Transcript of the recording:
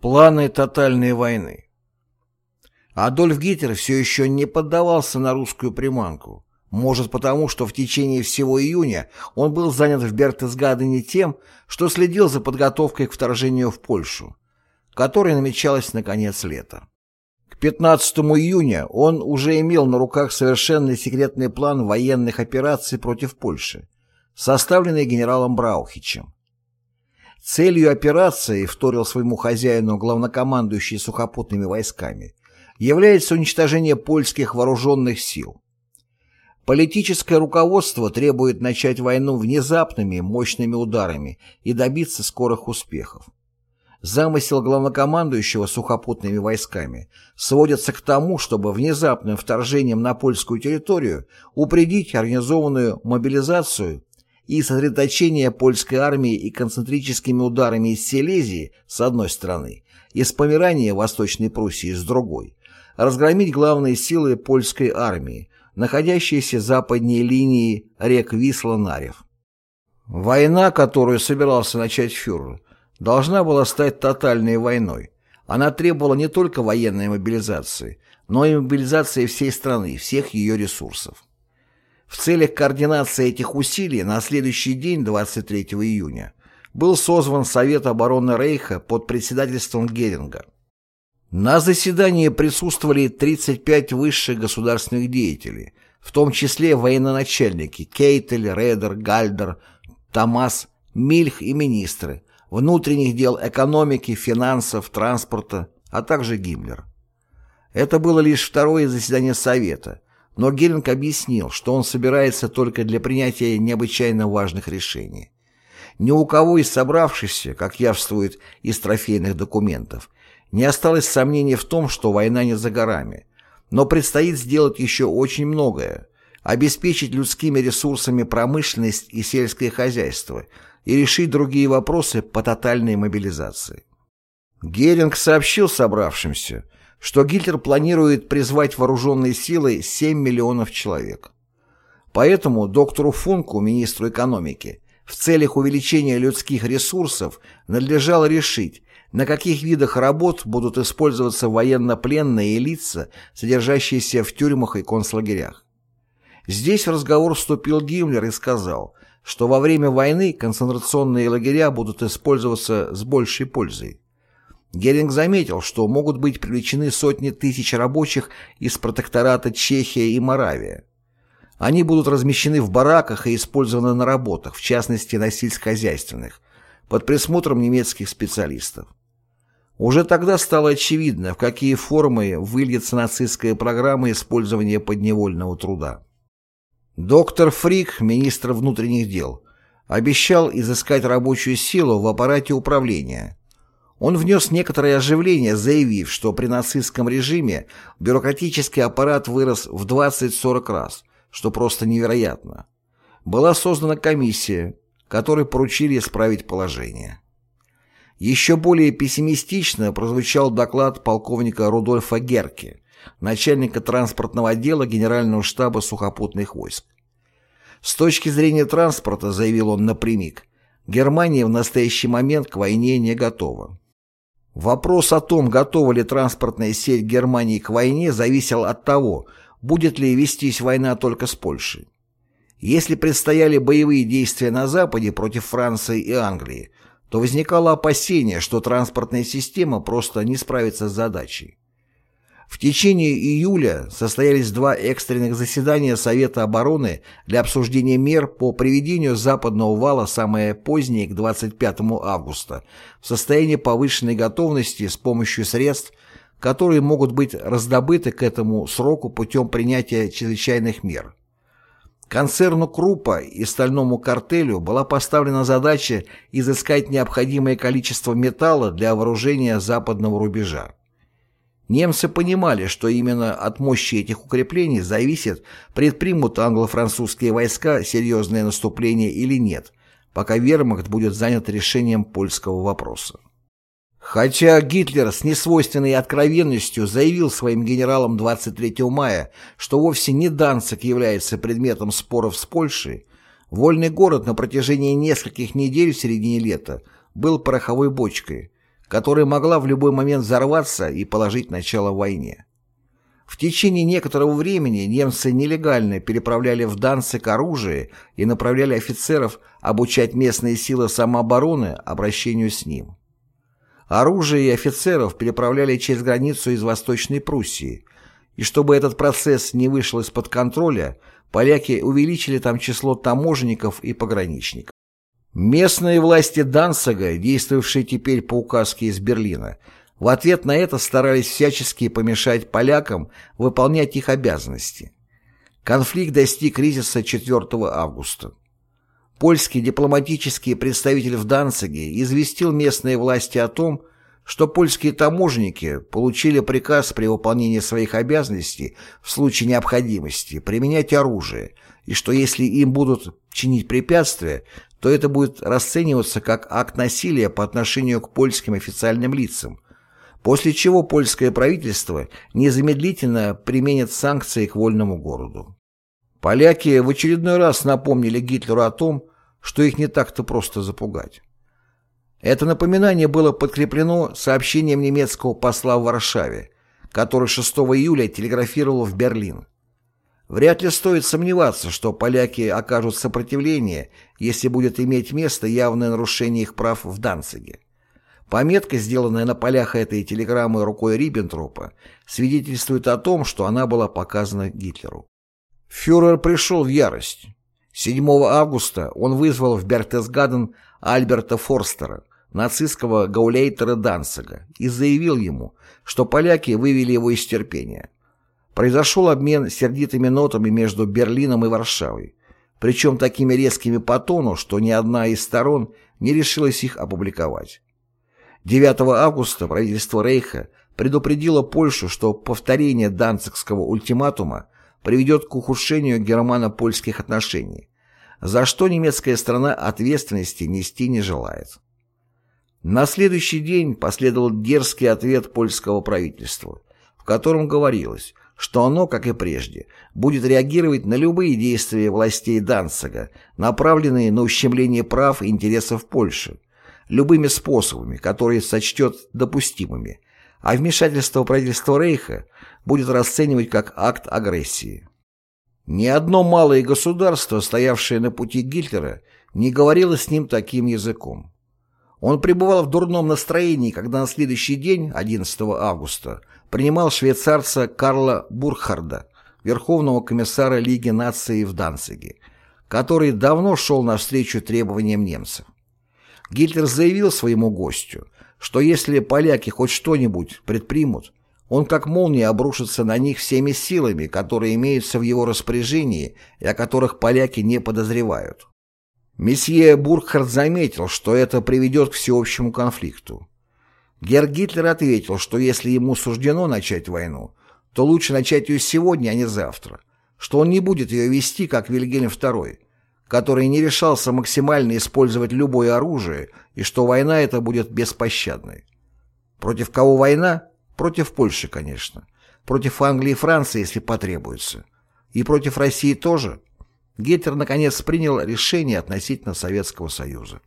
Планы тотальной войны Адольф Гитлер все еще не поддавался на русскую приманку. Может потому, что в течение всего июня он был занят в Бертесгадене тем, что следил за подготовкой к вторжению в Польшу, которая намечалась на конец лета. К 15 июня он уже имел на руках совершенно секретный план военных операций против Польши, составленный генералом Браухичем. Целью операции, вторил своему хозяину главнокомандующий сухопутными войсками, является уничтожение польских вооруженных сил. Политическое руководство требует начать войну внезапными, мощными ударами и добиться скорых успехов. Замысел главнокомандующего сухопутными войсками сводится к тому, чтобы внезапным вторжением на польскую территорию упредить организованную мобилизацию и сосредоточение польской армии и концентрическими ударами из Силезии с одной стороны, из Померания Восточной Пруссии с другой, разгромить главные силы польской армии, находящиеся западнее линии рек Висла-Нарев. Война, которую собирался начать фюрер, должна была стать тотальной войной. Она требовала не только военной мобилизации, но и мобилизации всей страны, всех ее ресурсов. В целях координации этих усилий на следующий день, 23 июня, был созван Совет обороны Рейха под председательством Геринга. На заседании присутствовали 35 высших государственных деятелей, в том числе военноначальники Кейтель, Редер, Гальдер, Томас, Мильх и министры, внутренних дел экономики, финансов, транспорта, а также Гиммлер. Это было лишь второе заседание Совета, но Геринг объяснил, что он собирается только для принятия необычайно важных решений. Ни у кого из собравшихся, как явствует из трофейных документов, не осталось сомнений в том, что война не за горами. Но предстоит сделать еще очень многое. Обеспечить людскими ресурсами промышленность и сельское хозяйство и решить другие вопросы по тотальной мобилизации. Геринг сообщил собравшимся, что Гитлер планирует призвать вооруженные силы 7 миллионов человек. Поэтому доктору Функу, министру экономики, в целях увеличения людских ресурсов надлежало решить, на каких видах работ будут использоваться военно-пленные лица, содержащиеся в тюрьмах и концлагерях. Здесь в разговор вступил Гиммлер и сказал, что во время войны концентрационные лагеря будут использоваться с большей пользой. Геринг заметил, что могут быть привлечены сотни тысяч рабочих из протектората Чехия и Моравия. Они будут размещены в бараках и использованы на работах, в частности на сельскохозяйственных, под присмотром немецких специалистов. Уже тогда стало очевидно, в какие формы выльется нацистская программа использования подневольного труда. Доктор Фрик, министр внутренних дел, обещал изыскать рабочую силу в аппарате управления. Он внес некоторое оживление, заявив, что при нацистском режиме бюрократический аппарат вырос в 20-40 раз, что просто невероятно. Была создана комиссия, которой поручили исправить положение. Еще более пессимистично прозвучал доклад полковника Рудольфа Герке, начальника транспортного отдела Генерального штаба сухопутных войск. С точки зрения транспорта, заявил он напрямик, Германия в настоящий момент к войне не готова. Вопрос о том, готова ли транспортная сеть Германии к войне, зависел от того, будет ли вестись война только с Польшей. Если предстояли боевые действия на Западе против Франции и Англии, то возникало опасение, что транспортная система просто не справится с задачей. В течение июля состоялись два экстренных заседания Совета обороны для обсуждения мер по приведению западного вала самое позднее к 25 августа в состоянии повышенной готовности с помощью средств, которые могут быть раздобыты к этому сроку путем принятия чрезвычайных мер. Концерну Крупа и стальному картелю была поставлена задача изыскать необходимое количество металла для вооружения западного рубежа. Немцы понимали, что именно от мощи этих укреплений зависит, предпримут англо-французские войска серьезное наступление или нет, пока вермахт будет занят решением польского вопроса. Хотя Гитлер с несвойственной откровенностью заявил своим генералам 23 мая, что вовсе не Данцик является предметом споров с Польшей, вольный город на протяжении нескольких недель в середине лета был пороховой бочкой, которая могла в любой момент взорваться и положить начало войне. В течение некоторого времени немцы нелегально переправляли в Данцик оружие и направляли офицеров обучать местные силы самообороны обращению с ним. Оружие и офицеров переправляли через границу из Восточной Пруссии, и чтобы этот процесс не вышел из-под контроля, поляки увеличили там число таможенников и пограничников. Местные власти Данцига, действовавшие теперь по указке из Берлина, в ответ на это старались всячески помешать полякам выполнять их обязанности. Конфликт достиг кризиса 4 августа. Польский дипломатический представитель в Данциге известил местные власти о том, что польские таможенники получили приказ при выполнении своих обязанностей в случае необходимости применять оружие, и что если им будут чинить препятствия, то это будет расцениваться как акт насилия по отношению к польским официальным лицам, после чего польское правительство незамедлительно применит санкции к вольному городу. Поляки в очередной раз напомнили Гитлеру о том, что их не так-то просто запугать. Это напоминание было подкреплено сообщением немецкого посла в Варшаве, который 6 июля телеграфировал в Берлин. Вряд ли стоит сомневаться, что поляки окажут сопротивление, если будет иметь место явное нарушение их прав в Данциге. Пометка, сделанная на полях этой телеграммы рукой Риббентропа, свидетельствует о том, что она была показана Гитлеру. Фюрер пришел в ярость. 7 августа он вызвал в Бертесгаден Альберта Форстера, нацистского гауляйтера Данцига, и заявил ему, что поляки вывели его из терпения. Произошел обмен сердитыми нотами между Берлином и Варшавой, причем такими резкими по тону, что ни одна из сторон не решилась их опубликовать. 9 августа правительство Рейха предупредило Польшу, что повторение данцигского ультиматума приведет к ухудшению германо-польских отношений, за что немецкая страна ответственности нести не желает. На следующий день последовал дерзкий ответ польского правительства, в котором говорилось, что оно, как и прежде, будет реагировать на любые действия властей Данцига, направленные на ущемление прав и интересов Польши, любыми способами, которые сочтет допустимыми, а вмешательство правительства Рейха будет расценивать как акт агрессии. Ни одно малое государство, стоявшее на пути Гитлера, не говорило с ним таким языком. Он пребывал в дурном настроении, когда на следующий день, 11 августа, принимал швейцарца Карла Бурхарда, верховного комиссара Лиги наций в Данциге, который давно шел навстречу требованиям немцев. Гитлер заявил своему гостю, что если поляки хоть что-нибудь предпримут, он как молния обрушится на них всеми силами, которые имеются в его распоряжении и о которых поляки не подозревают. Месье Бурхард заметил, что это приведет к всеобщему конфликту. Герр Гитлер ответил, что если ему суждено начать войну, то лучше начать ее сегодня, а не завтра, что он не будет ее вести, как Вильгельм II, который не решался максимально использовать любое оружие, и что война эта будет беспощадной. Против кого война? Против Польши, конечно. Против Англии и Франции, если потребуется. И против России тоже. Гитлер, наконец, принял решение относительно Советского Союза.